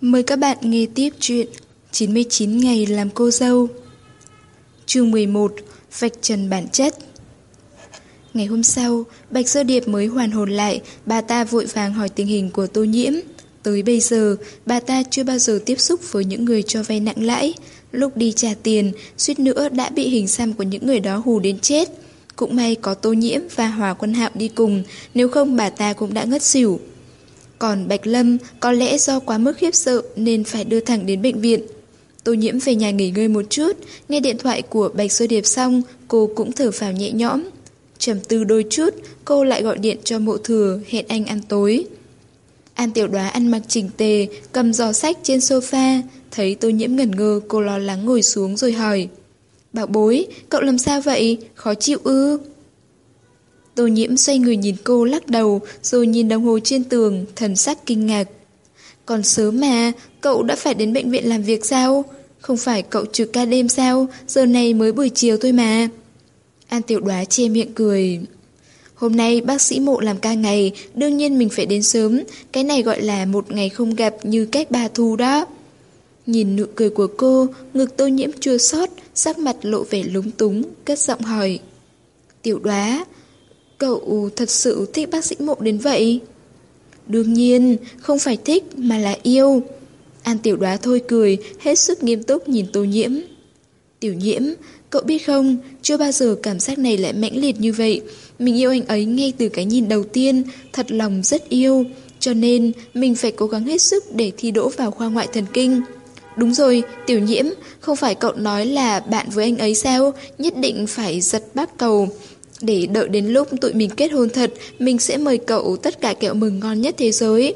Mời các bạn nghe tiếp chuyện 99 ngày làm cô dâu Chương 11 Vạch trần bản chất Ngày hôm sau, Bạch Sơ Điệp mới hoàn hồn lại, bà ta vội vàng hỏi tình hình của Tô Nhiễm. Tới bây giờ, bà ta chưa bao giờ tiếp xúc với những người cho vay nặng lãi. Lúc đi trả tiền, suýt nữa đã bị hình xăm của những người đó hù đến chết. Cũng may có Tô Nhiễm và Hòa Quân Hạo đi cùng, nếu không bà ta cũng đã ngất xỉu. Còn Bạch Lâm có lẽ do quá mức khiếp sợ nên phải đưa thẳng đến bệnh viện. Tô nhiễm về nhà nghỉ ngơi một chút, nghe điện thoại của Bạch Sơ Điệp xong, cô cũng thở phào nhẹ nhõm. trầm tư đôi chút, cô lại gọi điện cho mộ thừa hẹn anh ăn tối. An tiểu đoá ăn mặc chỉnh tề, cầm giò sách trên sofa, thấy tô nhiễm ngẩn ngơ, cô lo lắng ngồi xuống rồi hỏi. Bảo bối, cậu làm sao vậy? Khó chịu ư? Tô nhiễm xoay người nhìn cô lắc đầu, rồi nhìn đồng hồ trên tường, thần sắc kinh ngạc. Còn sớm mà, cậu đã phải đến bệnh viện làm việc sao? Không phải cậu trực ca đêm sao? Giờ này mới buổi chiều thôi mà. An tiểu đoá che miệng cười. Hôm nay bác sĩ mộ làm ca ngày, đương nhiên mình phải đến sớm. Cái này gọi là một ngày không gặp như cách ba thu đó. Nhìn nụ cười của cô, ngực tô nhiễm chua xót, sắc mặt lộ vẻ lúng túng, cất giọng hỏi. Tiểu đoá, cậu thật sự thích bác sĩ mộ đến vậy? Đương nhiên, không phải thích mà là yêu. An tiểu đoá thôi cười, hết sức nghiêm túc nhìn tô nhiễm. Tiểu nhiễm, cậu biết không, chưa bao giờ cảm giác này lại mãnh liệt như vậy. Mình yêu anh ấy ngay từ cái nhìn đầu tiên, thật lòng rất yêu. Cho nên, mình phải cố gắng hết sức để thi đỗ vào khoa ngoại thần kinh. Đúng rồi, tiểu nhiễm, không phải cậu nói là bạn với anh ấy sao, nhất định phải giật bác cầu. Để đợi đến lúc tụi mình kết hôn thật, mình sẽ mời cậu tất cả kẹo mừng ngon nhất thế giới.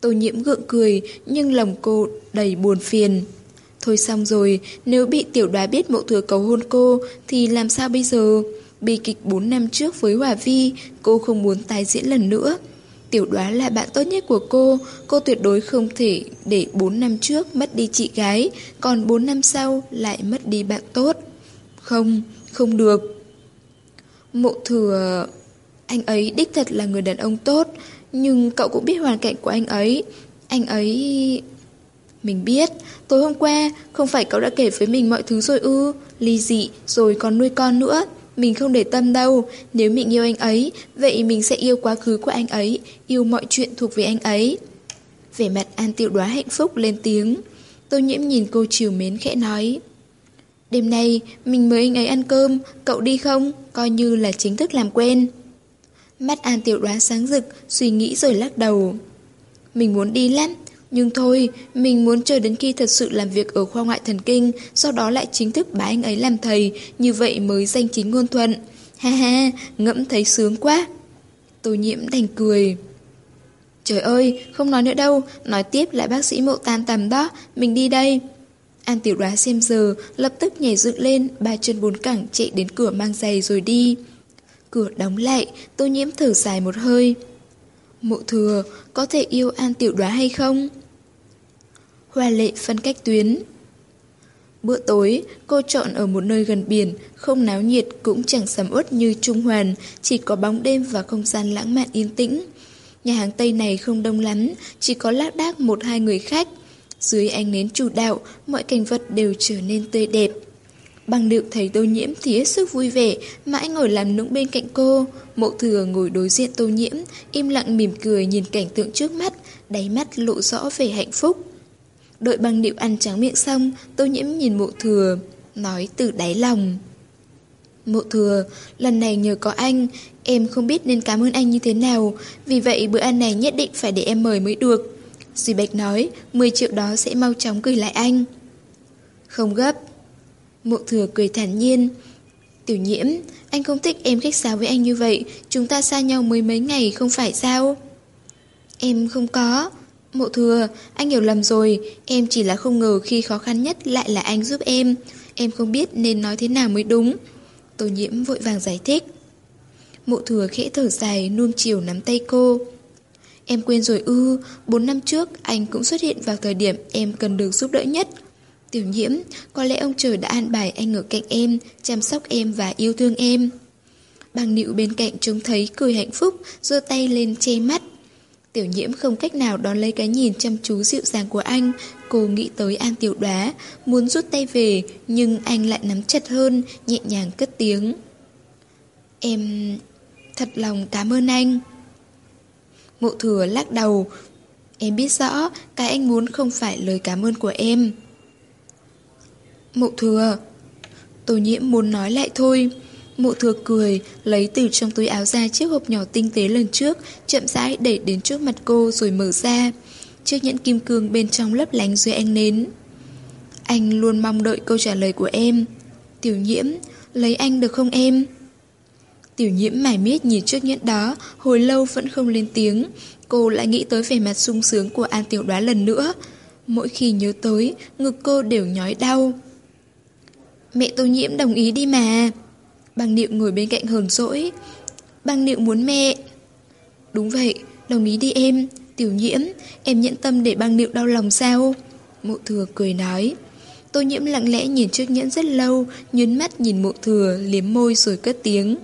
Tô nhiễm gượng cười, nhưng lòng cô đầy buồn phiền. Thôi xong rồi, nếu bị tiểu đoá biết mộ thừa cầu hôn cô, thì làm sao bây giờ? Bi kịch 4 năm trước với Hòa Vi, cô không muốn tái diễn lần nữa. Tiểu đoá là bạn tốt nhất của cô, cô tuyệt đối không thể để 4 năm trước mất đi chị gái, còn 4 năm sau lại mất đi bạn tốt. Không, không được. Mộ thừa... Anh ấy đích thật là người đàn ông tốt, nhưng cậu cũng biết hoàn cảnh của anh ấy. Anh ấy... Mình biết, tối hôm qua không phải cậu đã kể với mình mọi thứ rồi ư, ly dị rồi còn nuôi con nữa. Mình không để tâm đâu, nếu mình yêu anh ấy, vậy mình sẽ yêu quá khứ của anh ấy, yêu mọi chuyện thuộc về anh ấy. Vẻ mặt An Tiêu Đoá hạnh phúc lên tiếng. Tô nhiễm nhìn cô chiều mến khẽ nói. Đêm nay, mình mời anh ấy ăn cơm, cậu đi không? Coi như là chính thức làm quen. Mắt An Tiểu đoán sáng rực, suy nghĩ rồi lắc đầu. Mình muốn đi lắm, nhưng thôi, mình muốn chờ đến khi thật sự làm việc ở khoa ngoại thần kinh, sau đó lại chính thức bái anh ấy làm thầy, như vậy mới danh chính ngôn thuận. Ha ha, ngẫm thấy sướng quá. Tô nhiễm đành cười. Trời ơi, không nói nữa đâu, nói tiếp lại bác sĩ mộ tan tầm đó, mình đi đây. An tiểu đoá xem giờ, lập tức nhảy dựng lên, ba chân bốn cẳng chạy đến cửa mang giày rồi đi. Cửa đóng lại, tô nhiễm thở dài một hơi. Mộ thừa, có thể yêu An tiểu đoá hay không? Hoa lệ phân cách tuyến Bữa tối, cô chọn ở một nơi gần biển, không náo nhiệt cũng chẳng sầm uất như Trung Hoàn, chỉ có bóng đêm và không gian lãng mạn yên tĩnh. Nhà hàng Tây này không đông lắm, chỉ có lác đác một hai người khách. Dưới ánh nến chủ đạo, mọi cảnh vật đều trở nên tươi đẹp. Bằng điệu thấy tô nhiễm thì hết sức vui vẻ, mãi ngồi làm nũng bên cạnh cô. Mộ thừa ngồi đối diện tô nhiễm, im lặng mỉm cười nhìn cảnh tượng trước mắt, đáy mắt lộ rõ vẻ hạnh phúc. đội bằng điệu ăn tráng miệng xong, tô nhiễm nhìn mộ thừa, nói từ đáy lòng. Mộ thừa, lần này nhờ có anh, em không biết nên cảm ơn anh như thế nào, vì vậy bữa ăn này nhất định phải để em mời mới được. Duy Bạch nói, 10 triệu đó sẽ mau chóng gửi lại anh. Không gấp. Mộ thừa cười thản nhiên. Tiểu nhiễm, anh không thích em khách sáo với anh như vậy, chúng ta xa nhau mới mấy ngày không phải sao? Em không có. Mộ thừa, anh hiểu lầm rồi, em chỉ là không ngờ khi khó khăn nhất lại là anh giúp em. Em không biết nên nói thế nào mới đúng. Tô nhiễm vội vàng giải thích. Mộ thừa khẽ thở dài, nuông chiều nắm tay cô. Em quên rồi ư, 4 năm trước anh cũng xuất hiện vào thời điểm em cần được giúp đỡ nhất. Tiểu nhiễm, có lẽ ông trời đã an bài anh ở cạnh em, chăm sóc em và yêu thương em. Bằng nịu bên cạnh trông thấy cười hạnh phúc, giơ tay lên che mắt. Tiểu nhiễm không cách nào đón lấy cái nhìn chăm chú dịu dàng của anh. Cô nghĩ tới An Tiểu Đoá, muốn rút tay về, nhưng anh lại nắm chặt hơn, nhẹ nhàng cất tiếng. Em thật lòng cảm ơn anh. Mộ thừa lắc đầu. Em biết rõ, cái anh muốn không phải lời cảm ơn của em. Mộ thừa. Tô nhiễm muốn nói lại thôi. Mộ thừa cười, lấy từ trong túi áo ra chiếc hộp nhỏ tinh tế lần trước, chậm rãi đẩy đến trước mặt cô rồi mở ra. Chiếc nhẫn kim cương bên trong lấp lánh dưới ánh nến. Anh luôn mong đợi câu trả lời của em. Tiểu nhiễm, lấy anh được không em? Tiểu nhiễm mải miết nhìn chiếc nhẫn đó, hồi lâu vẫn không lên tiếng. Cô lại nghĩ tới vẻ mặt sung sướng của An Tiểu Đoá lần nữa. Mỗi khi nhớ tới, ngực cô đều nhói đau. Mẹ tô nhiễm đồng ý đi mà. Băng Niệu ngồi bên cạnh hờn dỗi. Băng Niệu muốn mẹ. Đúng vậy, đồng ý đi em. Tiểu nhiễm, em nhẫn tâm để băng Niệu đau lòng sao? Mộ thừa cười nói. Tô nhiễm lặng lẽ nhìn chiếc nhẫn rất lâu, nhấn mắt nhìn mộ thừa, liếm môi rồi cất tiếng.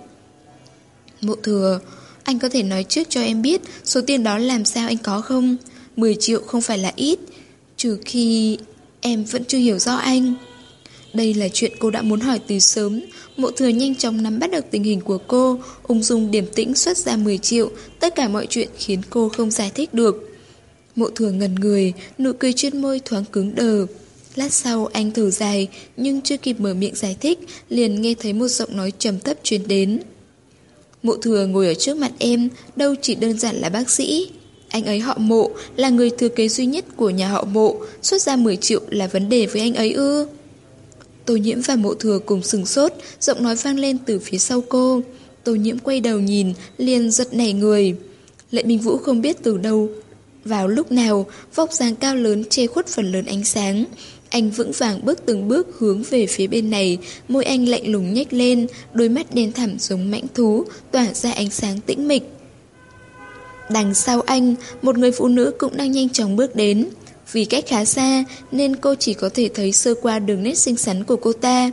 Mộ thừa, anh có thể nói trước cho em biết số tiền đó làm sao anh có không? 10 triệu không phải là ít, trừ khi em vẫn chưa hiểu rõ anh. Đây là chuyện cô đã muốn hỏi từ sớm. Mộ thừa nhanh chóng nắm bắt được tình hình của cô, ung dung điểm tĩnh xuất ra 10 triệu, tất cả mọi chuyện khiến cô không giải thích được. Mộ thừa ngần người, nụ cười trên môi thoáng cứng đờ. Lát sau anh thở dài, nhưng chưa kịp mở miệng giải thích, liền nghe thấy một giọng nói trầm thấp truyền đến. Mộ thừa ngồi ở trước mặt em, đâu chỉ đơn giản là bác sĩ. Anh ấy họ mộ, là người thừa kế duy nhất của nhà họ mộ, xuất ra 10 triệu là vấn đề với anh ấy ư. Tô nhiễm và mộ thừa cùng sừng sốt, giọng nói vang lên từ phía sau cô. Tô nhiễm quay đầu nhìn, liền giật nảy người. Lệ Minh Vũ không biết từ đâu. Vào lúc nào, vóc dáng cao lớn che khuất phần lớn ánh sáng. Anh vững vàng bước từng bước hướng về phía bên này, môi anh lạnh lùng nhếch lên, đôi mắt đen thẳm giống mãnh thú, tỏa ra ánh sáng tĩnh mịch. Đằng sau anh, một người phụ nữ cũng đang nhanh chóng bước đến. Vì cách khá xa nên cô chỉ có thể thấy sơ qua đường nét xinh xắn của cô ta.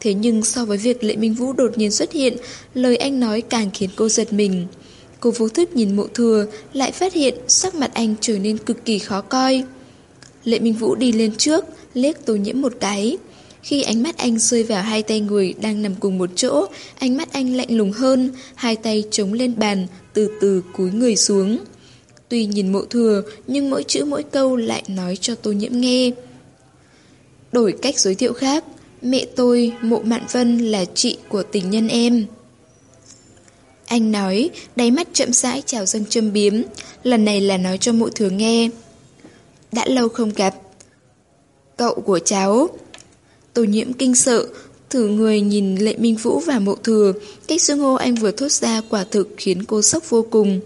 Thế nhưng so với việc Lệ Minh Vũ đột nhiên xuất hiện, lời anh nói càng khiến cô giật mình. Cô vô thức nhìn mộ thừa, lại phát hiện sắc mặt anh trở nên cực kỳ khó coi. Lệ Minh Vũ đi lên trước, liếc tô nhiễm một cái. Khi ánh mắt anh rơi vào hai tay người đang nằm cùng một chỗ, ánh mắt anh lạnh lùng hơn, hai tay chống lên bàn, từ từ cúi người xuống. Tuy nhìn mộ thừa, nhưng mỗi chữ mỗi câu lại nói cho tô nhiễm nghe. Đổi cách giới thiệu khác, mẹ tôi, mộ mạn vân là chị của tình nhân em. Anh nói, đáy mắt chậm rãi chào dâng châm biếm, lần này là nói cho mộ thừa nghe. Đã lâu không gặp. Cậu của cháu. Tô nhiễm kinh sợ, thử người nhìn Lệ Minh Vũ và mộ thừa, cách xưng hô anh vừa thốt ra quả thực khiến cô sốc vô cùng.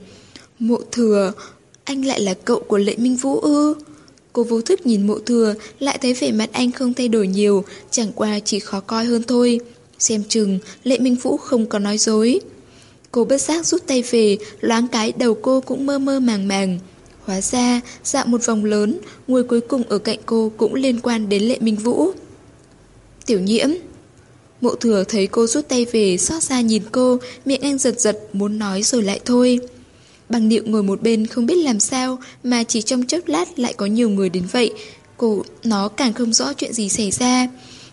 Mộ thừa, anh lại là cậu của Lệ Minh Vũ ư? Cô vô thức nhìn mộ thừa, lại thấy vẻ mặt anh không thay đổi nhiều, chẳng qua chỉ khó coi hơn thôi. Xem chừng, Lệ Minh Vũ không có nói dối. Cô bất giác rút tay về, loáng cái đầu cô cũng mơ mơ màng màng. Hóa ra, dạo một vòng lớn, người cuối cùng ở cạnh cô cũng liên quan đến Lệ Minh Vũ. Tiểu nhiễm Mộ thừa thấy cô rút tay về, xót xa nhìn cô, miệng anh giật giật, muốn nói rồi lại thôi. Bằng niệu ngồi một bên không biết làm sao mà chỉ trong chốc lát lại có nhiều người đến vậy. Cô, nó càng không rõ chuyện gì xảy ra.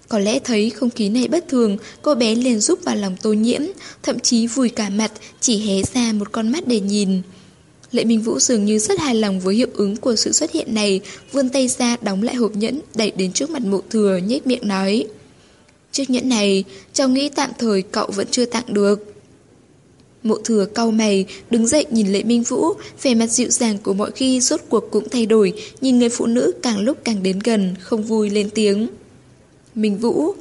Có lẽ thấy không khí này bất thường, cô bé liền giúp vào lòng tô nhiễm, thậm chí vùi cả mặt, chỉ hé ra một con mắt để nhìn. Lệ Minh Vũ dường như rất hài lòng với hiệu ứng của sự xuất hiện này, vươn tay ra đóng lại hộp nhẫn, đẩy đến trước mặt mộ thừa, nhếch miệng nói. Chiếc nhẫn này, cháu nghĩ tạm thời cậu vẫn chưa tặng được. Mộ thừa cau mày, đứng dậy nhìn Lệ Minh Vũ, vẻ mặt dịu dàng của mọi khi rốt cuộc cũng thay đổi, nhìn người phụ nữ càng lúc càng đến gần, không vui lên tiếng. Minh Vũ,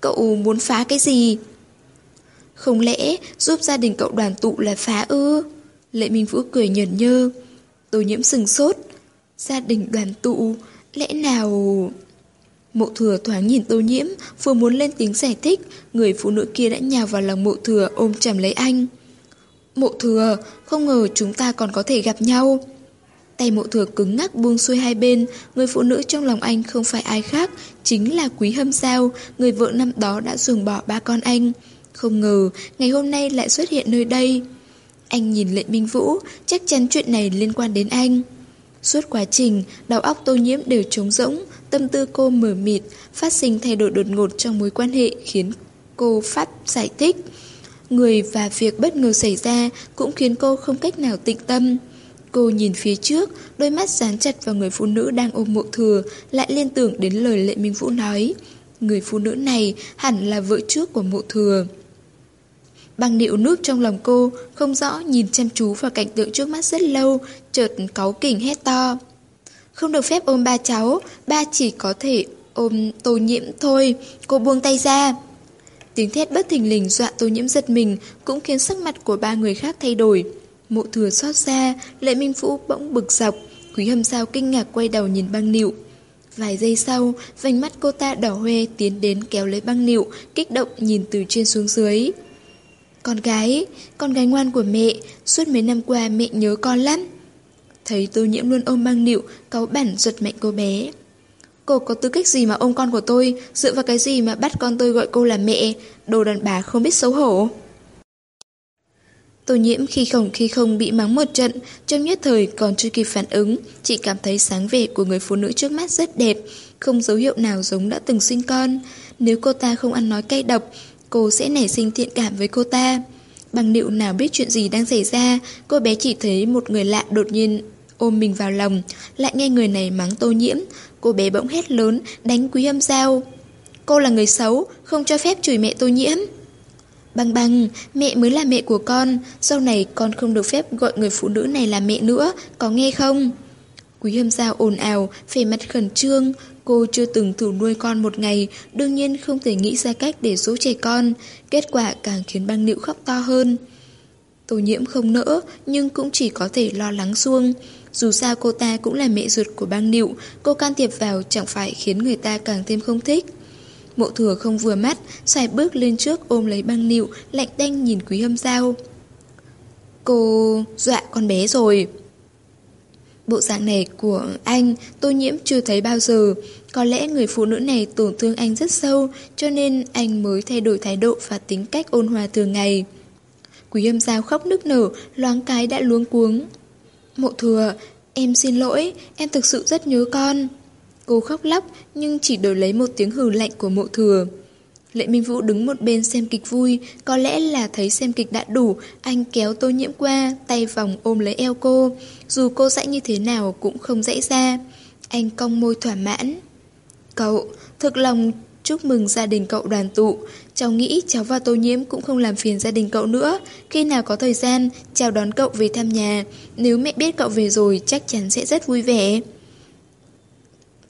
cậu muốn phá cái gì? Không lẽ giúp gia đình cậu đoàn tụ là phá ư? Lệ Minh Vũ cười nhờn nhơ. Tô nhiễm sừng sốt. Gia đình đoàn tụ, lẽ nào... Mộ thừa thoáng nhìn tô nhiễm, vừa muốn lên tiếng giải thích, người phụ nữ kia đã nhào vào lòng mộ thừa ôm chầm lấy anh. Mộ thừa, không ngờ chúng ta còn có thể gặp nhau. Tay mộ thừa cứng ngắc buông xuôi hai bên, người phụ nữ trong lòng anh không phải ai khác, chính là Quý Hâm Sao, người vợ năm đó đã ruồng bỏ ba con anh. Không ngờ, ngày hôm nay lại xuất hiện nơi đây. Anh nhìn Lệ Minh Vũ, chắc chắn chuyện này liên quan đến anh. Suốt quá trình, đầu óc tô nhiễm đều trống rỗng, tâm tư cô mờ mịt, phát sinh thay đổi đột ngột trong mối quan hệ khiến cô phát giải thích. Người và việc bất ngờ xảy ra cũng khiến cô không cách nào tĩnh tâm. Cô nhìn phía trước, đôi mắt dán chặt vào người phụ nữ đang ôm mộ thừa, lại liên tưởng đến lời Lệ Minh Vũ nói. Người phụ nữ này hẳn là vợ trước của mộ thừa. Băng điệu núp trong lòng cô, không rõ nhìn chăm chú vào cảnh tượng trước mắt rất lâu, chợt cáu kỉnh hét to. Không được phép ôm ba cháu, ba chỉ có thể ôm tô nhiễm thôi, cô buông tay ra. Tiếng thét bất thình lình dọa tô nhiễm giật mình, cũng khiến sắc mặt của ba người khác thay đổi. Mộ thừa xót xa, lệ minh vũ bỗng bực dọc, quý hâm sao kinh ngạc quay đầu nhìn băng nịu. Vài giây sau, vành mắt cô ta đỏ hoe tiến đến kéo lấy băng nịu, kích động nhìn từ trên xuống dưới. Con gái, con gái ngoan của mẹ, suốt mấy năm qua mẹ nhớ con lắm. Thấy tôi nhiễm luôn ôm băng nịu, cáu bản giật mạnh cô bé. Cô có tư cách gì mà ôm con của tôi, dựa vào cái gì mà bắt con tôi gọi cô là mẹ, đồ đàn bà không biết xấu hổ. Tô nhiễm khi không khi không bị mắng một trận, trong nhất thời còn chưa kịp phản ứng, chị cảm thấy sáng vẻ của người phụ nữ trước mắt rất đẹp, không dấu hiệu nào giống đã từng sinh con. Nếu cô ta không ăn nói cay độc, cô sẽ nảy sinh thiện cảm với cô ta. Bằng nịu nào biết chuyện gì đang xảy ra, cô bé chỉ thấy một người lạ đột nhiên ôm mình vào lòng, lại nghe người này mắng tô nhiễm. Cô bé bỗng hét lớn, đánh quý âm giao. Cô là người xấu, không cho phép chửi mẹ tô nhiễm. Bằng bằng, mẹ mới là mẹ của con, sau này con không được phép gọi người phụ nữ này là mẹ nữa, có nghe không? Quý hâm giao ồn ào, phề mặt khẩn trương, cô chưa từng thử nuôi con một ngày, đương nhiên không thể nghĩ ra cách để dỗ trẻ con, kết quả càng khiến băng nịu khóc to hơn. Tô nhiễm không nỡ, nhưng cũng chỉ có thể lo lắng xuông. Dù sao cô ta cũng là mẹ ruột của băng nịu, cô can thiệp vào chẳng phải khiến người ta càng thêm không thích. Mộ thừa không vừa mắt, xoài bước lên trước ôm lấy băng nịu, lạnh tanh nhìn quý hâm giao. Cô dọa con bé rồi. Bộ dạng này của anh, tô nhiễm chưa thấy bao giờ. Có lẽ người phụ nữ này tổn thương anh rất sâu, cho nên anh mới thay đổi thái độ và tính cách ôn hòa thường ngày. Quý âm giao khóc nức nở, loáng cái đã luống cuống. Mộ thừa, em xin lỗi, em thực sự rất nhớ con. Cô khóc lóc nhưng chỉ đổi lấy một tiếng hừ lạnh của mộ thừa. Lệ Minh Vũ đứng một bên xem kịch vui, có lẽ là thấy xem kịch đã đủ, anh kéo tô nhiễm qua, tay vòng ôm lấy eo cô. Dù cô dãy như thế nào cũng không dãy ra. Anh cong môi thỏa mãn. Cậu, thực lòng chúc mừng gia đình cậu đoàn tụ. Cháu nghĩ cháu và tô nhiễm cũng không làm phiền gia đình cậu nữa. Khi nào có thời gian, chào đón cậu về thăm nhà. Nếu mẹ biết cậu về rồi, chắc chắn sẽ rất vui vẻ.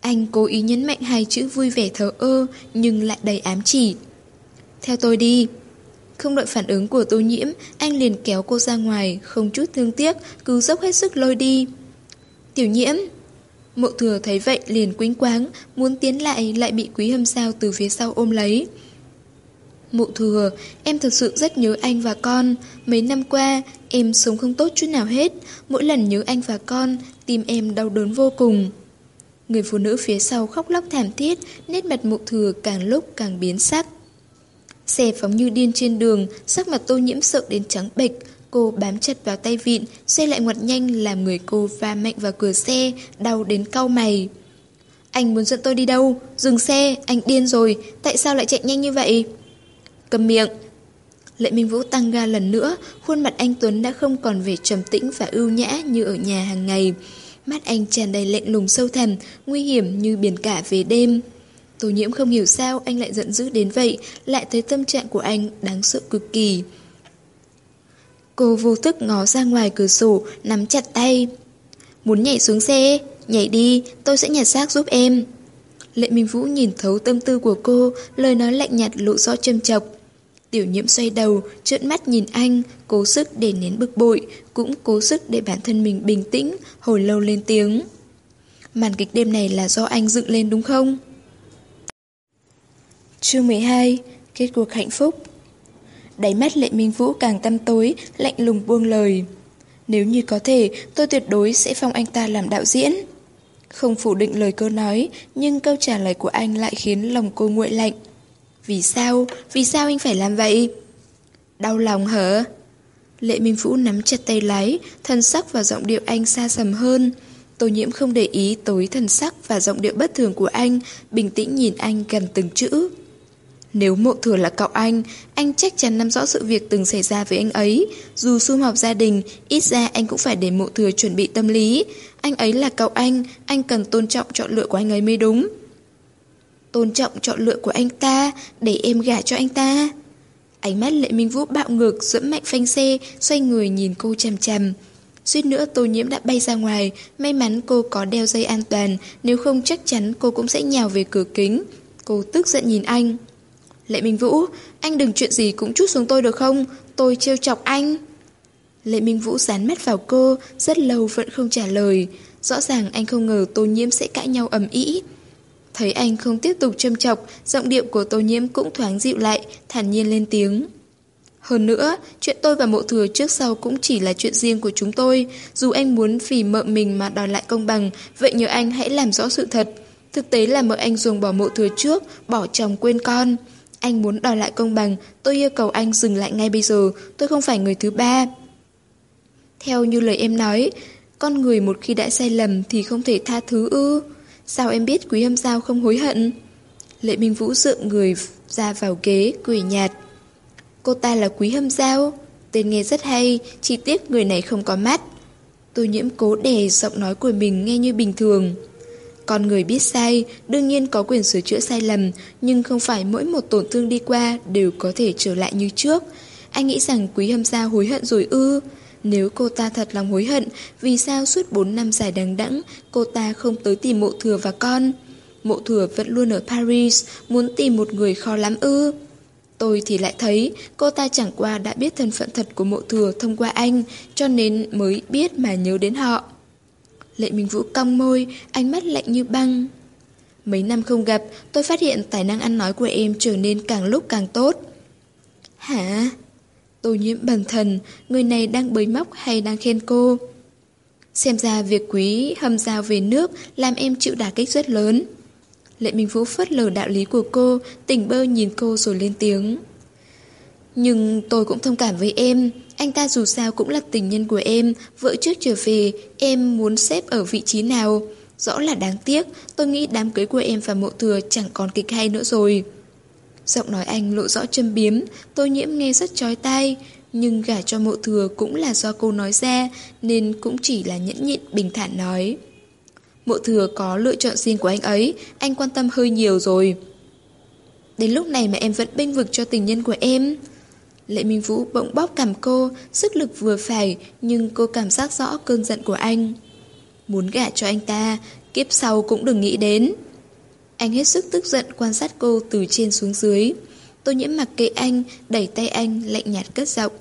Anh cố ý nhấn mạnh hai chữ vui vẻ thờ ơ, nhưng lại đầy ám chỉ. Theo tôi đi. Không đợi phản ứng của tô nhiễm, anh liền kéo cô ra ngoài, không chút thương tiếc, cứ dốc hết sức lôi đi. Tiểu nhiễm. Mộ thừa thấy vậy liền quính quáng, muốn tiến lại lại bị quý hâm sao từ phía sau ôm lấy. Mộ thừa, em thật sự rất nhớ anh và con. Mấy năm qua, em sống không tốt chút nào hết. Mỗi lần nhớ anh và con, tim em đau đớn vô cùng. Người phụ nữ phía sau khóc lóc thảm thiết, nét mặt mụ thừa càng lúc càng biến sắc. Xe phóng như điên trên đường, sắc mặt tô nhiễm sợ đến trắng bệch. Cô bám chặt vào tay vịn, xe lại ngoặt nhanh làm người cô va mạnh vào cửa xe, đau đến cau mày. Anh muốn dẫn tôi đi đâu? Dừng xe, anh điên rồi, tại sao lại chạy nhanh như vậy? Cầm miệng. Lệ Minh Vũ tăng ga lần nữa, khuôn mặt anh Tuấn đã không còn vẻ trầm tĩnh và ưu nhã như ở nhà hàng ngày. Mắt anh tràn đầy lạnh lùng sâu thẳm, nguy hiểm như biển cả về đêm. Tô nhiễm không hiểu sao anh lại giận dữ đến vậy, lại thấy tâm trạng của anh đáng sợ cực kỳ. Cô vô thức ngó ra ngoài cửa sổ, nắm chặt tay. Muốn nhảy xuống xe, nhảy đi, tôi sẽ nhặt xác giúp em. Lệ Minh Vũ nhìn thấu tâm tư của cô, lời nói lạnh nhạt lộ rõ châm chọc. Tiểu nhiễm xoay đầu, trợn mắt nhìn anh, cố sức để nén bực bội, cũng cố sức để bản thân mình bình tĩnh, hồi lâu lên tiếng. Màn kịch đêm này là do anh dựng lên đúng không? Chương 12 Kết cuộc hạnh phúc Đáy mắt Lệ Minh Vũ càng tăm tối, lạnh lùng buông lời. Nếu như có thể, tôi tuyệt đối sẽ phong anh ta làm đạo diễn. Không phủ định lời cô nói, nhưng câu trả lời của anh lại khiến lòng cô nguội lạnh. Vì sao? Vì sao anh phải làm vậy? Đau lòng hả? Lệ Minh Vũ nắm chặt tay lái, thân sắc và giọng điệu anh xa sầm hơn. Tô nhiễm không để ý tới thần sắc và giọng điệu bất thường của anh, bình tĩnh nhìn anh gần từng chữ. Nếu mộ thừa là cậu anh, anh chắc chắn nắm rõ sự việc từng xảy ra với anh ấy. Dù sum họp gia đình, ít ra anh cũng phải để mộ thừa chuẩn bị tâm lý. Anh ấy là cậu anh, anh cần tôn trọng chọn lựa của anh ấy mới đúng. Tôn trọng chọn lựa của anh ta, để em gả cho anh ta. Ánh mắt Lệ Minh Vũ bạo ngược, dẫm mạnh phanh xe, xoay người nhìn cô chằm chằm. Suýt nữa tô nhiễm đã bay ra ngoài, may mắn cô có đeo dây an toàn, nếu không chắc chắn cô cũng sẽ nhào về cửa kính. Cô tức giận nhìn anh. Lệ Minh Vũ, anh đừng chuyện gì cũng chút xuống tôi được không? Tôi trêu chọc anh. Lệ Minh Vũ dán mắt vào cô, rất lâu vẫn không trả lời. Rõ ràng anh không ngờ tô nhiễm sẽ cãi nhau ầm ĩ. Thấy anh không tiếp tục châm chọc, giọng điệu của tô nhiễm cũng thoáng dịu lại, thản nhiên lên tiếng. Hơn nữa, chuyện tôi và mộ thừa trước sau cũng chỉ là chuyện riêng của chúng tôi. Dù anh muốn vì mợ mình mà đòi lại công bằng, vậy nhờ anh hãy làm rõ sự thật. Thực tế là mợ anh dùng bỏ mộ thừa trước, bỏ chồng quên con. Anh muốn đòi lại công bằng, tôi yêu cầu anh dừng lại ngay bây giờ, tôi không phải người thứ ba. Theo như lời em nói, con người một khi đã sai lầm thì không thể tha thứ ư. Sao em biết quý hâm giao không hối hận? Lệ Minh Vũ dựa người ra vào ghế, cười nhạt. Cô ta là quý hâm giao. Tên nghe rất hay, chỉ tiếc người này không có mắt. Tôi nhiễm cố đè giọng nói của mình nghe như bình thường. Con người biết sai, đương nhiên có quyền sửa chữa sai lầm, nhưng không phải mỗi một tổn thương đi qua đều có thể trở lại như trước. Anh nghĩ rằng quý hâm giao hối hận rồi ư. Nếu cô ta thật lòng hối hận, vì sao suốt 4 năm dài đằng đẵng cô ta không tới tìm mộ thừa và con? Mộ thừa vẫn luôn ở Paris, muốn tìm một người khó lắm ư. Tôi thì lại thấy cô ta chẳng qua đã biết thân phận thật của mộ thừa thông qua anh, cho nên mới biết mà nhớ đến họ. Lệ Minh Vũ cong môi, ánh mắt lạnh như băng. Mấy năm không gặp, tôi phát hiện tài năng ăn nói của em trở nên càng lúc càng tốt. Hả? Tô nhiễm bần thần, người này đang bới móc hay đang khen cô? Xem ra việc quý hâm giao về nước làm em chịu đả kích rất lớn. Lệ Minh Vũ phớt lờ đạo lý của cô, tỉnh bơ nhìn cô rồi lên tiếng. Nhưng tôi cũng thông cảm với em, anh ta dù sao cũng là tình nhân của em, vợ trước trở về, em muốn xếp ở vị trí nào? Rõ là đáng tiếc, tôi nghĩ đám cưới của em và mộ thừa chẳng còn kịch hay nữa rồi. Giọng nói anh lộ rõ châm biếm, tôi nhiễm nghe rất chói tai, nhưng gả cho mộ thừa cũng là do cô nói ra, nên cũng chỉ là nhẫn nhịn bình thản nói. Mộ thừa có lựa chọn riêng của anh ấy, anh quan tâm hơi nhiều rồi. Đến lúc này mà em vẫn bênh vực cho tình nhân của em. Lệ Minh Vũ bỗng bóp cằm cô, sức lực vừa phải, nhưng cô cảm giác rõ cơn giận của anh. Muốn gả cho anh ta, kiếp sau cũng đừng nghĩ đến. Anh hết sức tức giận quan sát cô từ trên xuống dưới. Tô nhiễm mặc kệ anh, đẩy tay anh, lạnh nhạt cất giọng.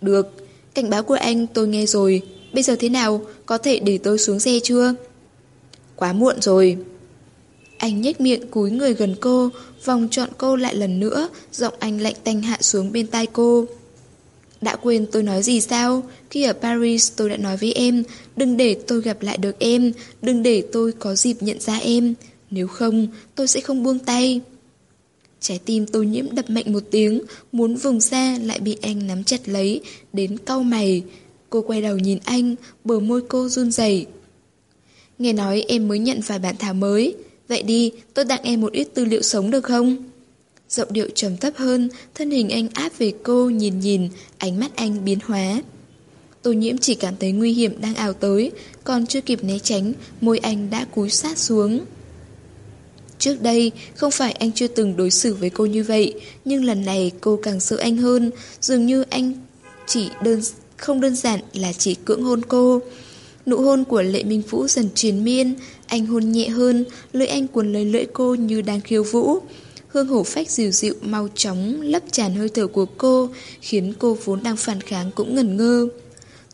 Được, cảnh báo của anh tôi nghe rồi. Bây giờ thế nào, có thể để tôi xuống xe chưa? Quá muộn rồi. Anh nhếch miệng cúi người gần cô, vòng trọn cô lại lần nữa, giọng anh lạnh tanh hạ xuống bên tai cô. Đã quên tôi nói gì sao? Khi ở Paris tôi đã nói với em, đừng để tôi gặp lại được em, đừng để tôi có dịp nhận ra em. Nếu không, tôi sẽ không buông tay. Trái tim tôi nhiễm đập mạnh một tiếng, muốn vùng ra lại bị anh nắm chặt lấy, đến cau mày. Cô quay đầu nhìn anh, bờ môi cô run rẩy. Nghe nói em mới nhận vài bản thảo mới. Vậy đi, tôi tặng em một ít tư liệu sống được không? Giọng điệu trầm thấp hơn, thân hình anh áp về cô nhìn nhìn, ánh mắt anh biến hóa. Tô nhiễm chỉ cảm thấy nguy hiểm đang ảo tới, còn chưa kịp né tránh, môi anh đã cúi sát xuống. Trước đây, không phải anh chưa từng đối xử với cô như vậy, nhưng lần này cô càng sợ anh hơn, dường như anh chỉ đơn không đơn giản là chỉ cưỡng hôn cô. Nụ hôn của Lệ Minh Vũ dần truyền miên, anh hôn nhẹ hơn, lưỡi anh cuốn lấy lưỡi cô như đang khiêu vũ. Hương hổ phách dịu dịu mau chóng lấp tràn hơi thở của cô, khiến cô vốn đang phản kháng cũng ngẩn ngơ.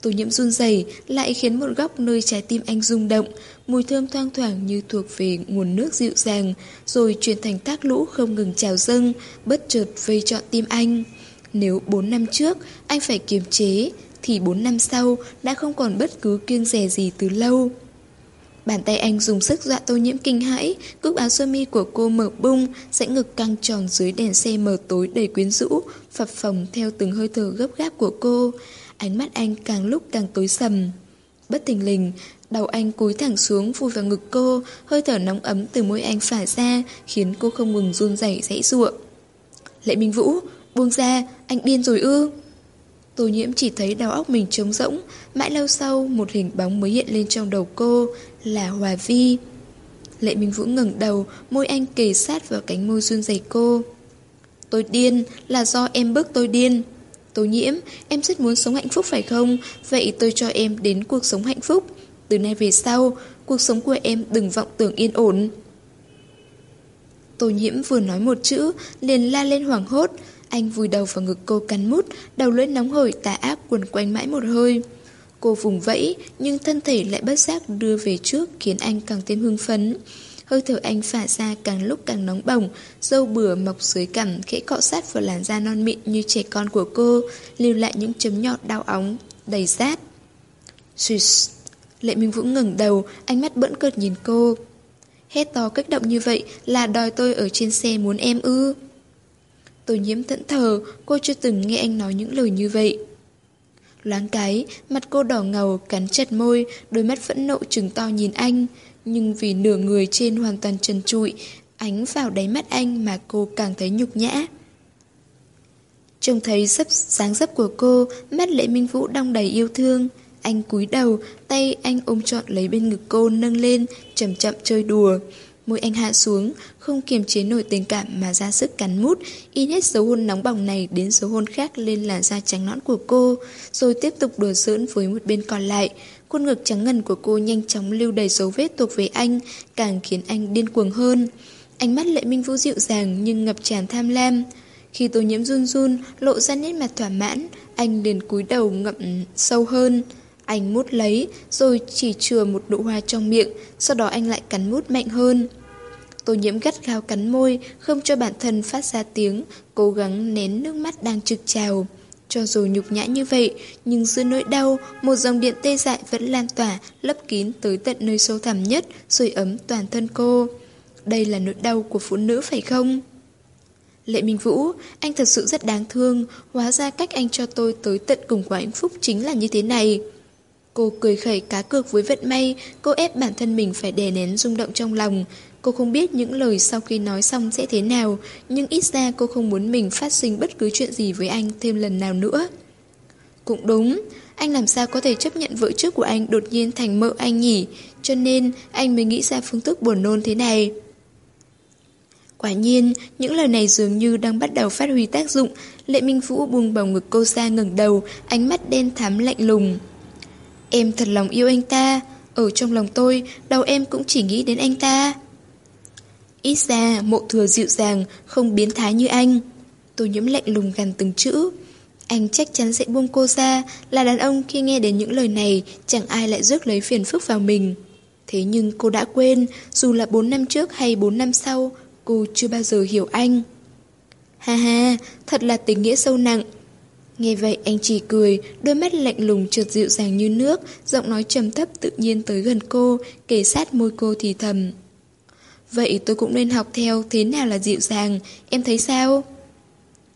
Tô nhiễm run rẩy lại khiến một góc nơi trái tim anh rung động, mùi thơm thoang thoảng như thuộc về nguồn nước dịu dàng, rồi chuyển thành thác lũ không ngừng trào dâng, bất chợt vây trọn tim anh. Nếu 4 năm trước anh phải kiềm chế, thì 4 năm sau đã không còn bất cứ kiêng rẻ gì từ lâu. Bàn tay anh dùng sức dọa tô nhiễm kinh hãi, cúc áo sơ mi của cô mở bung, sẽ ngực căng tròn dưới đèn xe mờ tối đầy quyến rũ, phập phồng theo từng hơi thở gấp gáp của cô. Ánh mắt anh càng lúc càng tối sầm. Bất thình lình, đầu anh cúi thẳng xuống vùi vào ngực cô, hơi thở nóng ấm từ môi anh phả ra, khiến cô không ngừng run rẩy dãy ruộng. Lệ Minh Vũ, buông ra, anh điên rồi ư? Tô nhiễm chỉ thấy đầu óc mình trống rỗng, mãi lâu sau một hình bóng mới hiện lên trong đầu cô, là Hòa Vi. Lệ Minh Vũ ngẩng đầu, môi anh kề sát vào cánh môi run rẩy cô. Tôi điên, là do em bức tôi điên. Tô nhiễm, em rất muốn sống hạnh phúc phải không? Vậy tôi cho em đến cuộc sống hạnh phúc. Từ nay về sau, cuộc sống của em đừng vọng tưởng yên ổn. Tô nhiễm vừa nói một chữ, liền la lên hoảng hốt. Anh vùi đầu vào ngực cô cắn mút, đầu lưỡi nóng hổi tà ác quần quanh mãi một hơi. Cô vùng vẫy, nhưng thân thể lại bất giác đưa về trước khiến anh càng thêm hưng phấn. Hơi thở anh phả ra càng lúc càng nóng bỏng, dâu bừa mọc dưới cằm khẽ cọ sát vào làn da non mịn như trẻ con của cô, lưu lại những chấm nhọt đau óng, đầy rát. Swiss. Lệ Minh Vũ ngẩng đầu, ánh mắt bỡn cợt nhìn cô. Hét to kích động như vậy là đòi tôi ở trên xe muốn em ư. Tôi nhiễm thẫn thờ, cô chưa từng nghe anh nói những lời như vậy. Loáng cái, mặt cô đỏ ngầu, cắn chặt môi, đôi mắt phẫn nộ trừng to nhìn anh. Nhưng vì nửa người trên hoàn toàn trần trụi, ánh vào đáy mắt anh mà cô càng thấy nhục nhã. Trông thấy sấp dáng dấp của cô, mắt lệ minh vũ đong đầy yêu thương. Anh cúi đầu, tay anh ôm trọn lấy bên ngực cô nâng lên, chậm chậm chơi đùa. Môi anh hạ xuống, không kiềm chế nổi tình cảm mà ra sức cắn mút, in hết dấu hôn nóng bỏng này đến dấu hôn khác lên làn da trắng nõn của cô, rồi tiếp tục đùa giỡn với một bên còn lại. Khuôn ngực trắng ngần của cô nhanh chóng lưu đầy dấu vết thuộc về anh, càng khiến anh điên cuồng hơn. Ánh mắt lệ minh vũ dịu dàng nhưng ngập tràn tham lam. Khi tô nhiễm run run, lộ ra nét mặt thỏa mãn, anh liền cúi đầu ngậm sâu hơn. Anh mút lấy, rồi chỉ chừa một nụ hoa trong miệng, sau đó anh lại cắn mút mạnh hơn. Tô nhiễm gắt gao cắn môi, không cho bản thân phát ra tiếng, cố gắng nén nước mắt đang trực trào. Cho dù nhục nhã như vậy, nhưng giữa nỗi đau, một dòng điện tê dại vẫn lan tỏa, lấp kín tới tận nơi sâu thẳm nhất, sưởi ấm toàn thân cô. Đây là nỗi đau của phụ nữ phải không? Lệ Minh Vũ, anh thật sự rất đáng thương, hóa ra cách anh cho tôi tới tận cùng của hạnh phúc chính là như thế này. Cô cười khẩy cá cược với vận may, cô ép bản thân mình phải đè nén rung động trong lòng. Cô không biết những lời sau khi nói xong sẽ thế nào, nhưng ít ra cô không muốn mình phát sinh bất cứ chuyện gì với anh thêm lần nào nữa. Cũng đúng, anh làm sao có thể chấp nhận vợ trước của anh đột nhiên thành mợ anh nhỉ, cho nên anh mới nghĩ ra phương thức buồn nôn thế này. Quả nhiên, những lời này dường như đang bắt đầu phát huy tác dụng, Lệ Minh Vũ buông bầu ngực cô ra ngẩng đầu, ánh mắt đen thắm lạnh lùng. Em thật lòng yêu anh ta, ở trong lòng tôi, đầu em cũng chỉ nghĩ đến anh ta. Ít ra, mộ thừa dịu dàng, không biến thái như anh. Tôi nhiễm lạnh lùng gần từng chữ. Anh chắc chắn sẽ buông cô ra, là đàn ông khi nghe đến những lời này, chẳng ai lại rước lấy phiền phức vào mình. Thế nhưng cô đã quên, dù là 4 năm trước hay 4 năm sau, cô chưa bao giờ hiểu anh. Ha ha, thật là tình nghĩa sâu nặng. Nghe vậy anh chỉ cười, đôi mắt lạnh lùng trượt dịu dàng như nước, giọng nói trầm thấp tự nhiên tới gần cô, kề sát môi cô thì thầm. Vậy tôi cũng nên học theo thế nào là dịu dàng, em thấy sao?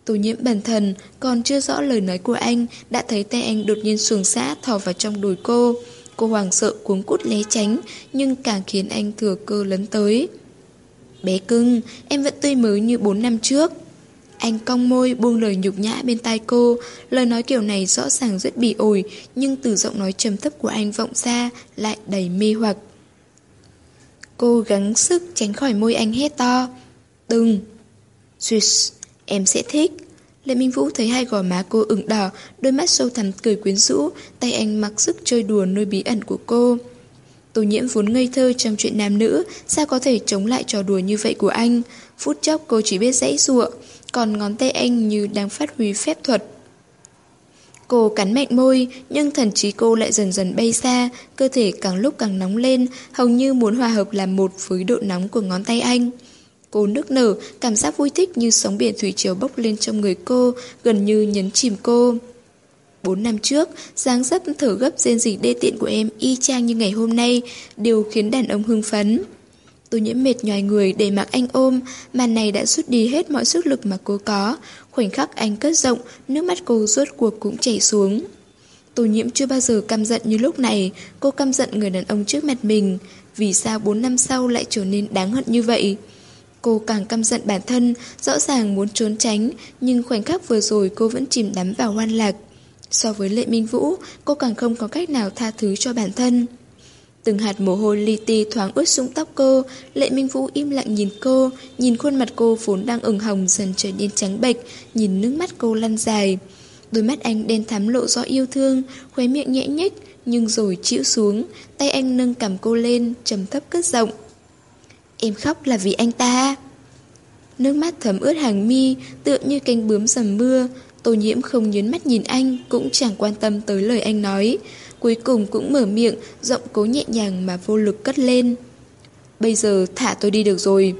Tô nhiễm bản thần, còn chưa rõ lời nói của anh, đã thấy tay anh đột nhiên xuồng xã thò vào trong đùi cô. Cô hoàng sợ cuống cút né tránh, nhưng càng khiến anh thừa cơ lấn tới. Bé cưng, em vẫn tươi mới như 4 năm trước. Anh cong môi buông lời nhục nhã bên tai cô, lời nói kiểu này rõ ràng rất bị ổi, nhưng từ giọng nói trầm thấp của anh vọng ra lại đầy mê hoặc. Cô gắng sức tránh khỏi môi anh hét to. Đừng! Swiss, em sẽ thích. Lệ Minh Vũ thấy hai gò má cô ửng đỏ, đôi mắt sâu thẳm cười quyến rũ, tay anh mặc sức chơi đùa nơi bí ẩn của cô. Tô nhiễm vốn ngây thơ trong chuyện nam nữ, sao có thể chống lại trò đùa như vậy của anh. Phút chốc cô chỉ biết dãy ruộng, còn ngón tay anh như đang phát huy phép thuật. Cô cắn mạnh môi, nhưng thần trí cô lại dần dần bay xa, cơ thể càng lúc càng nóng lên, hầu như muốn hòa hợp làm một với độ nóng của ngón tay anh. Cô nức nở, cảm giác vui thích như sóng biển thủy triều bốc lên trong người cô, gần như nhấn chìm cô. bốn năm trước, dáng dấp thở gấp rên rỉ đê tiện của em y chang như ngày hôm nay, đều khiến đàn ông hưng phấn tô nhiễm mệt nhòi người để mặc anh ôm, màn này đã rút đi hết mọi sức lực mà cô có. Khoảnh khắc anh cất rộng, nước mắt cô rốt cuộc cũng chảy xuống. Tô nhiễm chưa bao giờ căm giận như lúc này, cô căm giận người đàn ông trước mặt mình. Vì sao 4 năm sau lại trở nên đáng hận như vậy? Cô càng căm giận bản thân, rõ ràng muốn trốn tránh, nhưng khoảnh khắc vừa rồi cô vẫn chìm đắm vào hoan lạc. So với Lệ Minh Vũ, cô càng không có cách nào tha thứ cho bản thân. Từng hạt mồ hôi li ti thoáng ướt sũng tóc cô, Lệ Minh Vũ im lặng nhìn cô, nhìn khuôn mặt cô vốn đang ửng hồng dần trở nên trắng bệch, nhìn nước mắt cô lăn dài. Đôi mắt anh đen thắm lộ rõ yêu thương, khóe miệng nhẹ nhếch, nhưng rồi chịu xuống, tay anh nâng cầm cô lên, trầm thấp cất giọng. Em khóc là vì anh ta. Nước mắt thấm ướt hàng mi, tựa như cánh bướm dầm mưa. Tô nhiễm không nhớn mắt nhìn anh, cũng chẳng quan tâm tới lời anh nói. Cuối cùng cũng mở miệng, giọng cố nhẹ nhàng mà vô lực cất lên. Bây giờ thả tôi đi được rồi.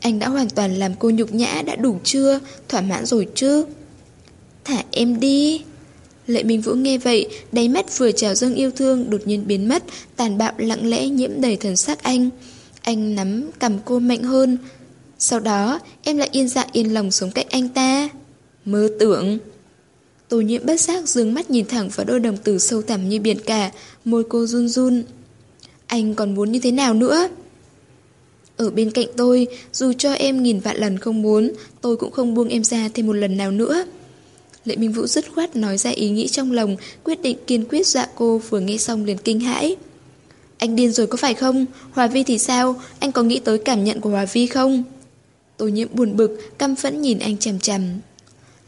Anh đã hoàn toàn làm cô nhục nhã đã đủ chưa, thỏa mãn rồi chứ? Thả em đi. Lệ Minh Vũ nghe vậy, đáy mắt vừa trào dâng yêu thương đột nhiên biến mất, tàn bạo lặng lẽ nhiễm đầy thần sắc anh. Anh nắm cầm cô mạnh hơn. Sau đó, em lại yên dạ yên lòng sống cạnh anh ta. Mơ tưởng. Tô nhiễm bất giác dướng mắt nhìn thẳng vào đôi đồng tử sâu thẳm như biển cả, môi cô run run. Anh còn muốn như thế nào nữa? Ở bên cạnh tôi, dù cho em nghìn vạn lần không muốn, tôi cũng không buông em ra thêm một lần nào nữa. Lệ Minh Vũ dứt khoát nói ra ý nghĩ trong lòng, quyết định kiên quyết dọa cô vừa nghe xong liền kinh hãi. Anh điên rồi có phải không? Hòa Vi thì sao? Anh có nghĩ tới cảm nhận của Hòa Vi không? Tô nhiễm buồn bực, căm phẫn nhìn anh chằm chằm.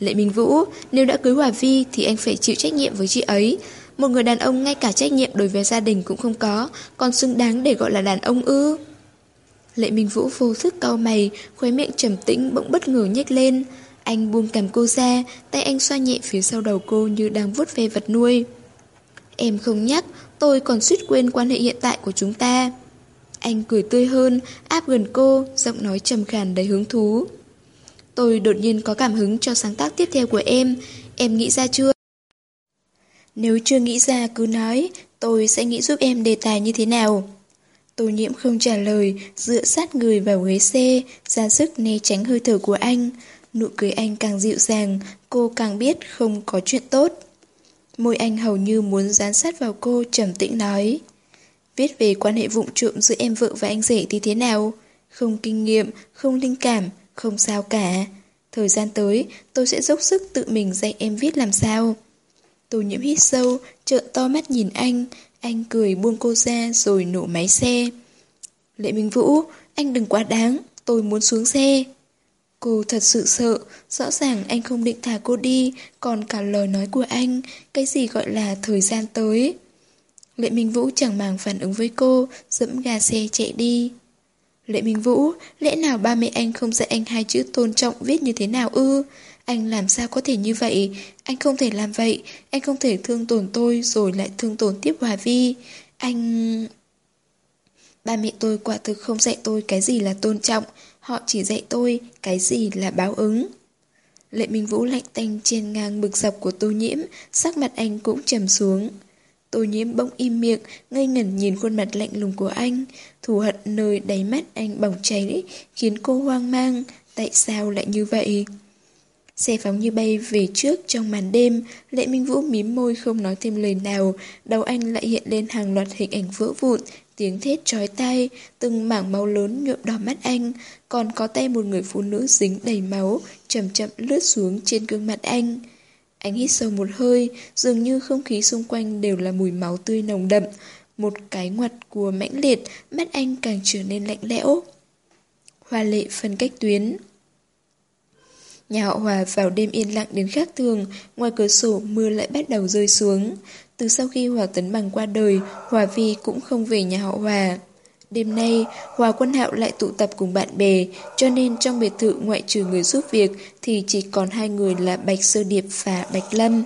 Lệ Minh Vũ, nếu đã cưới Hòa Vi thì anh phải chịu trách nhiệm với chị ấy. Một người đàn ông ngay cả trách nhiệm đối với gia đình cũng không có, còn xứng đáng để gọi là đàn ông ư. Lệ Minh Vũ vô thức cau mày, khóe miệng trầm tĩnh bỗng bất ngờ nhếch lên. Anh buông cầm cô ra, tay anh xoa nhẹ phía sau đầu cô như đang vuốt ve vật nuôi. Em không nhắc, tôi còn suýt quên quan hệ hiện tại của chúng ta. Anh cười tươi hơn, áp gần cô, giọng nói trầm khàn đầy hứng thú. Tôi đột nhiên có cảm hứng cho sáng tác tiếp theo của em, em nghĩ ra chưa? Nếu chưa nghĩ ra cứ nói, tôi sẽ nghĩ giúp em đề tài như thế nào. Tô nhiễm không trả lời, dựa sát người vào ghế xe, ra sức né tránh hơi thở của anh. Nụ cười anh càng dịu dàng, cô càng biết không có chuyện tốt. Môi anh hầu như muốn dán sát vào cô trầm tĩnh nói. Viết về quan hệ vụng trộm giữa em vợ và anh rể thì thế nào? Không kinh nghiệm, không linh cảm, không sao cả. Thời gian tới, tôi sẽ dốc sức tự mình dạy em viết làm sao. Tô nhiễm hít sâu, trợn to mắt nhìn anh. Anh cười buông cô ra rồi nổ máy xe. Lệ Minh Vũ, anh đừng quá đáng, tôi muốn xuống xe. Cô thật sự sợ, rõ ràng anh không định thả cô đi, còn cả lời nói của anh, cái gì gọi là thời gian tới. Lệ Minh Vũ chẳng màng phản ứng với cô, dẫm ga xe chạy đi. Lệ Minh Vũ, lẽ nào ba mẹ anh không dạy anh hai chữ tôn trọng viết như thế nào ư? Anh làm sao có thể như vậy? Anh không thể làm vậy, anh không thể thương tổn tôi rồi lại thương tổn tiếp Hòa Vi. Anh... Ba mẹ tôi quả thực không dạy tôi cái gì là tôn trọng, họ chỉ dạy tôi cái gì là báo ứng. Lệ Minh Vũ lạnh tanh trên ngang bực dọc của tô nhiễm, sắc mặt anh cũng trầm xuống. Tô nhiễm bỗng im miệng, ngây ngẩn nhìn khuôn mặt lạnh lùng của anh. Thù hận nơi đáy mắt anh bỏng cháy, khiến cô hoang mang. Tại sao lại như vậy? Xe phóng như bay về trước trong màn đêm, Lệ Minh Vũ mím môi không nói thêm lời nào, đầu anh lại hiện lên hàng loạt hình ảnh vỡ vụn, tiếng thét chói tay, từng mảng máu lớn nhuộm đỏ mắt anh, còn có tay một người phụ nữ dính đầy máu, chậm chậm lướt xuống trên gương mặt anh. Anh hít sâu một hơi, dường như không khí xung quanh đều là mùi máu tươi nồng đậm. Một cái ngoặt của mãnh liệt, mắt anh càng trở nên lạnh lẽo. Hoa lệ phân cách tuyến Nhà họ Hòa vào đêm yên lặng đến khác thường, ngoài cửa sổ mưa lại bắt đầu rơi xuống. Từ sau khi Hòa Tấn Bằng qua đời, Hòa Vi cũng không về nhà họ Hòa. Đêm nay, Hòa Quân Hạo lại tụ tập cùng bạn bè, cho nên trong biệt thự ngoại trừ người giúp việc thì chỉ còn hai người là Bạch Sơ Điệp và Bạch Lâm.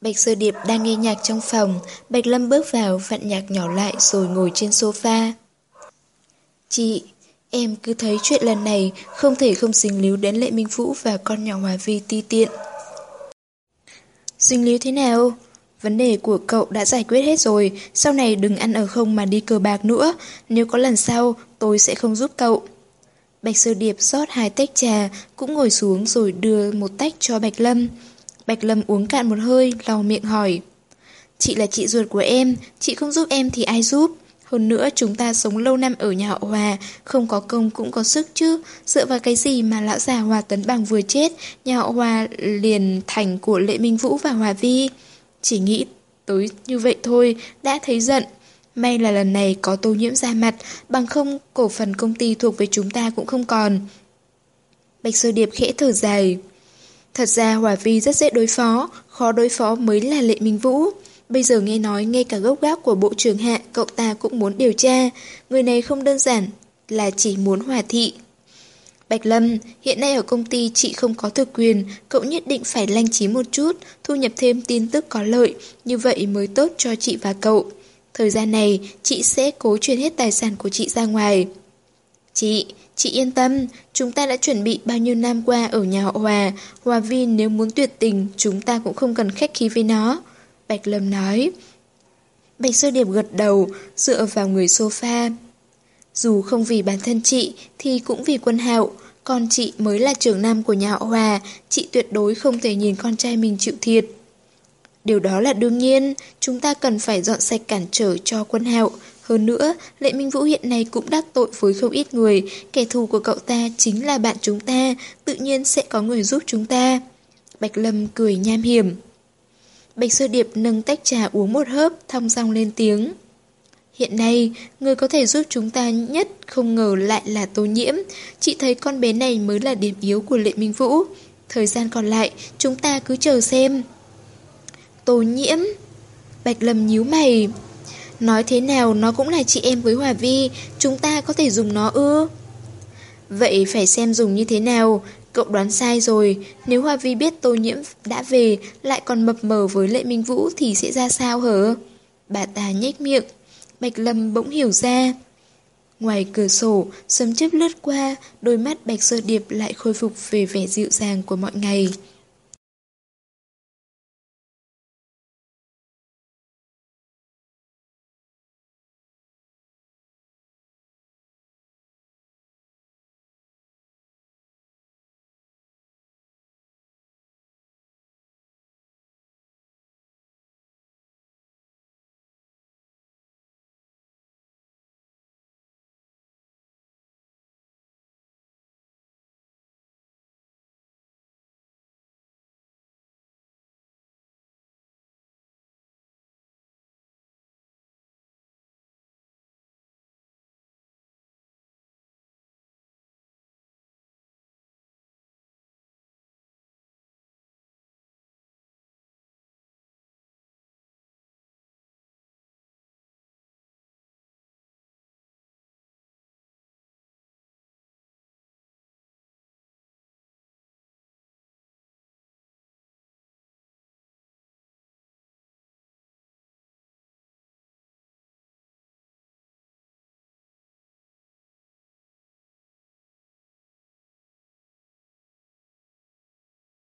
Bạch Sơ Điệp đang nghe nhạc trong phòng, Bạch Lâm bước vào vặn nhạc nhỏ lại rồi ngồi trên sofa. Chị, em cứ thấy chuyện lần này không thể không dính líu đến Lệ Minh Vũ và con nhỏ Hòa Vi ti tiện. Dính líu thế nào? Vấn đề của cậu đã giải quyết hết rồi, sau này đừng ăn ở không mà đi cờ bạc nữa, nếu có lần sau, tôi sẽ không giúp cậu. Bạch Sơ Điệp rót hai tách trà, cũng ngồi xuống rồi đưa một tách cho Bạch Lâm. Bạch Lâm uống cạn một hơi, lau miệng hỏi. Chị là chị ruột của em, chị không giúp em thì ai giúp? Hơn nữa chúng ta sống lâu năm ở nhà họ Hòa, không có công cũng có sức chứ. Dựa vào cái gì mà lão già Hòa Tấn Bằng vừa chết, nhà họ Hòa liền thành của Lệ Minh Vũ và Hòa Vi. Chỉ nghĩ tới như vậy thôi, đã thấy giận. May là lần này có tô nhiễm ra mặt, bằng không cổ phần công ty thuộc về chúng ta cũng không còn. Bạch Sơ Điệp khẽ thở dài. Thật ra Hòa Vi rất dễ đối phó, khó đối phó mới là Lệ Minh Vũ. Bây giờ nghe nói ngay cả gốc gác của Bộ trưởng Hạ cậu ta cũng muốn điều tra. Người này không đơn giản là chỉ muốn hòa thị. Bạch Lâm, hiện nay ở công ty chị không có thực quyền, cậu nhất định phải lanh trí một chút, thu nhập thêm tin tức có lợi, như vậy mới tốt cho chị và cậu. Thời gian này, chị sẽ cố chuyển hết tài sản của chị ra ngoài. Chị, chị yên tâm, chúng ta đã chuẩn bị bao nhiêu năm qua ở nhà họ Hòa, Hòa Vi nếu muốn tuyệt tình, chúng ta cũng không cần khách khí với nó. Bạch Lâm nói. Bạch Sơ Điệp gật đầu, dựa vào người sofa. Dù không vì bản thân chị, thì cũng vì quân hạo. Con chị mới là trưởng nam của nhà họ Hòa, chị tuyệt đối không thể nhìn con trai mình chịu thiệt. Điều đó là đương nhiên, chúng ta cần phải dọn sạch cản trở cho quân hạo. Hơn nữa, Lệ Minh Vũ hiện nay cũng đắc tội với không ít người, kẻ thù của cậu ta chính là bạn chúng ta, tự nhiên sẽ có người giúp chúng ta. Bạch Lâm cười nham hiểm. Bạch Sơ Điệp nâng tách trà uống một hớp, thong dong lên tiếng. Hiện nay, người có thể giúp chúng ta nhất không ngờ lại là Tô Nhiễm. Chị thấy con bé này mới là điểm yếu của Lệ Minh Vũ. Thời gian còn lại, chúng ta cứ chờ xem. Tô Nhiễm. Bạch Lâm nhíu mày. Nói thế nào nó cũng là chị em với Hòa Vi. Chúng ta có thể dùng nó ư? Vậy phải xem dùng như thế nào. Cậu đoán sai rồi. Nếu Hòa Vi biết Tô Nhiễm đã về Lại còn mập mờ với Lệ Minh Vũ Thì sẽ ra sao hở? Bà ta nhếch miệng. Bạch Lâm bỗng hiểu ra Ngoài cửa sổ, sấm chớp lướt qua, đôi mắt Bạch Sơ Điệp lại khôi phục về vẻ dịu dàng của mọi ngày.